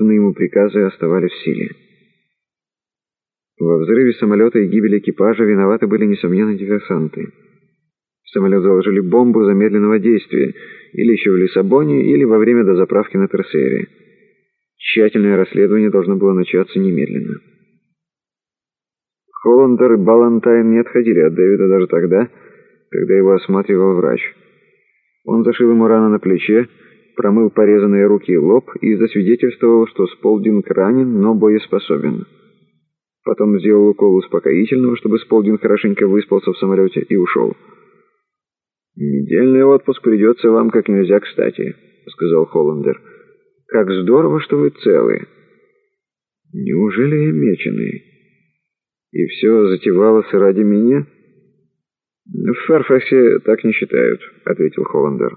отданные ему приказы оставались в силе. Во взрыве самолета и гибели экипажа виноваты были, несомненно, диверсанты. В самолет заложили бомбу замедленного действия, или еще в Лиссабоне, или во время дозаправки на Терсере. Тщательное расследование должно было начаться немедленно. Холландер и Балантайн не отходили от Дэвида даже тогда, когда его осматривал врач. Он зашил ему рану на плече, промыл порезанные руки и лоб и засвидетельствовал, что Сполдинг ранен, но боеспособен. Потом сделал укол успокоительного, чтобы Сполдинг хорошенько выспался в самолете и ушел. «Недельный отпуск придется вам как нельзя кстати», — сказал Холландер. «Как здорово, что вы целы». «Неужели я меченый?» «И все затевалось ради меня?» «В Ферфаксе так не считают», — ответил Холландер.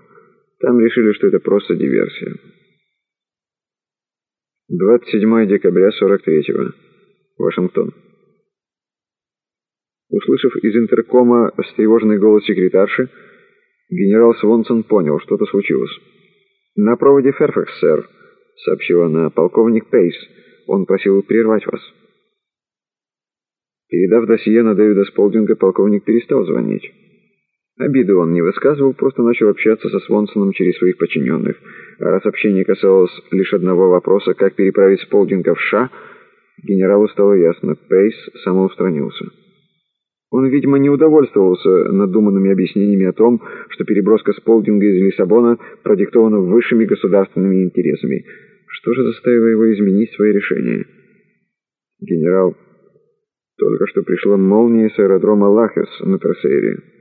«Там решили, что это просто диверсия». 27 декабря 43-го. Вашингтон. Услышав из интеркома встревоженный голос секретарши, генерал Свонсон понял, что-то случилось. «На проводе Ферфакс, сэр», — сообщила она, — «полковник Пейс. Он просил прервать вас». Передав досье на Дэвида Сполдинга, полковник перестал звонить. Обиды он не высказывал, просто начал общаться со Свонсоном через своих подчиненных. А раз общение касалось лишь одного вопроса, как переправить Сполдинга в США, генералу стало ясно, Пейс самоустранился. Он, видимо, не удовольствовался надуманными объяснениями о том, что переброска Сполдинга из Лиссабона продиктована высшими государственными интересами. Что же заставило его изменить свои решения? Генерал только что пришла молния с аэродрома Лахес на Тросейре.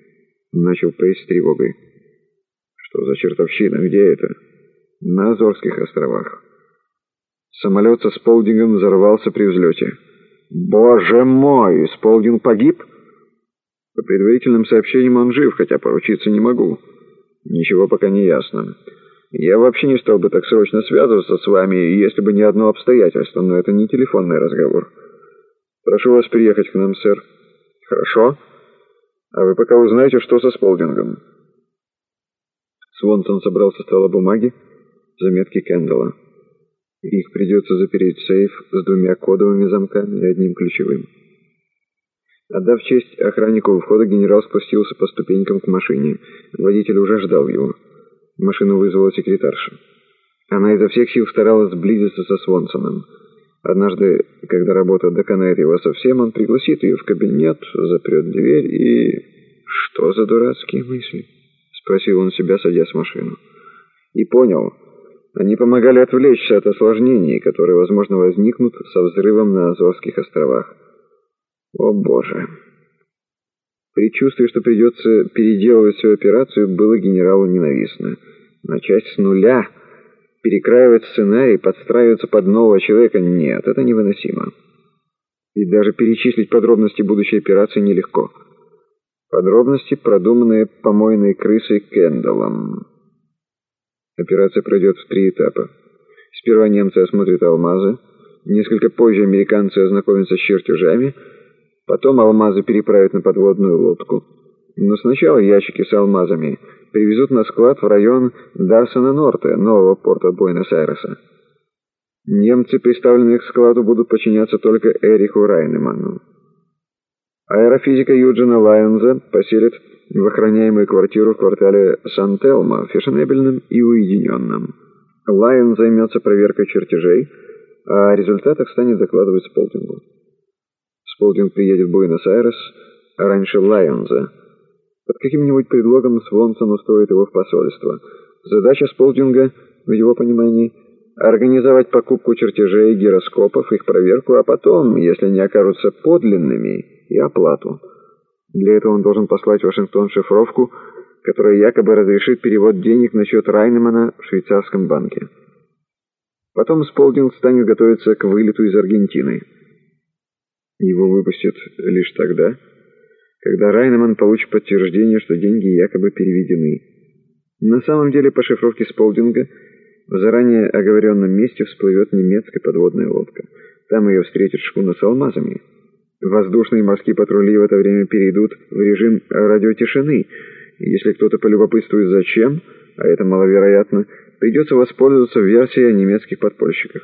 Начал Пейс с тревогой. Что за чертовщина? Где это? На Азорских островах. Самолет со Сполдингом взорвался при взлете. «Боже мой! Сполдинг погиб?» По предварительным сообщениям он жив, хотя поручиться не могу. Ничего пока не ясно. Я вообще не стал бы так срочно связываться с вами, если бы не одно обстоятельство, но это не телефонный разговор. Прошу вас приехать к нам, сэр. Хорошо. А вы пока узнаете, что со Сполдингом. Свонсон собрал со стола бумаги, заметки Кэндалла. Их придется запереть в сейф с двумя кодовыми замками и одним ключевым. Отдав честь охраннику у входа, генерал спустился по ступенькам к машине. Водитель уже ждал его. Машину вызвала секретарша. Она изо всех сил старалась сблизиться со Свонсоном. Однажды, когда работа доконает его совсем, он пригласит ее в кабинет, запрет дверь и... Что за дурацкие мысли? Спросил он себя, садясь в машину. И понял. Они помогали отвлечься от осложнений, которые, возможно, возникнут со взрывом на Азорских островах. О, Боже! Предчувствие, что придется переделывать свою операцию, было генералу ненавистно. Начать с нуля перекраивать сценарий, подстраиваться под нового человека — нет, это невыносимо. И даже перечислить подробности будущей операции нелегко. Подробности, продуманные помойной крысой Кэндаллом. Операция пройдет в три этапа. Сперва немцы осмотрят алмазы, несколько позже американцы ознакомятся с чертежами, потом алмазы переправят на подводную лодку. Но сначала ящики с алмазами — привезут на склад в район Дарсона-Норте, нового порта Буэнос-Айреса. Немцы, представленные к складу, будут подчиняться только Эриху Райнеману. Аэрофизика Юджина Лайонза поселит в охраняемую квартиру в квартале Сан-Телмо, фешенебельном и уединенном. Лайон займется проверкой чертежей, а о результатах станет докладывать Сполтингу. Сполтинг приедет в Буэнос-Айрес раньше Лайонза, под каким-нибудь предлогом Свонсон устроит его в посольство. Задача Сполдинга, в его понимании, организовать покупку чертежей, гироскопов, их проверку, а потом, если не окажутся подлинными, и оплату. Для этого он должен послать в Вашингтон шифровку, которая якобы разрешит перевод денег на счет Райнемана в швейцарском банке. Потом Сполдинг станет готовиться к вылету из Аргентины. Его выпустят лишь тогда, когда Райнеман получит подтверждение, что деньги якобы переведены. На самом деле по шифровке Сполдинга в заранее оговоренном месте всплывет немецкая подводная лодка. Там ее встретит шхуна с алмазами. Воздушные и морские патрули в это время перейдут в режим радиотишины. Если кто-то полюбопытствует зачем, а это маловероятно, придется воспользоваться версией о немецких подпольщиках.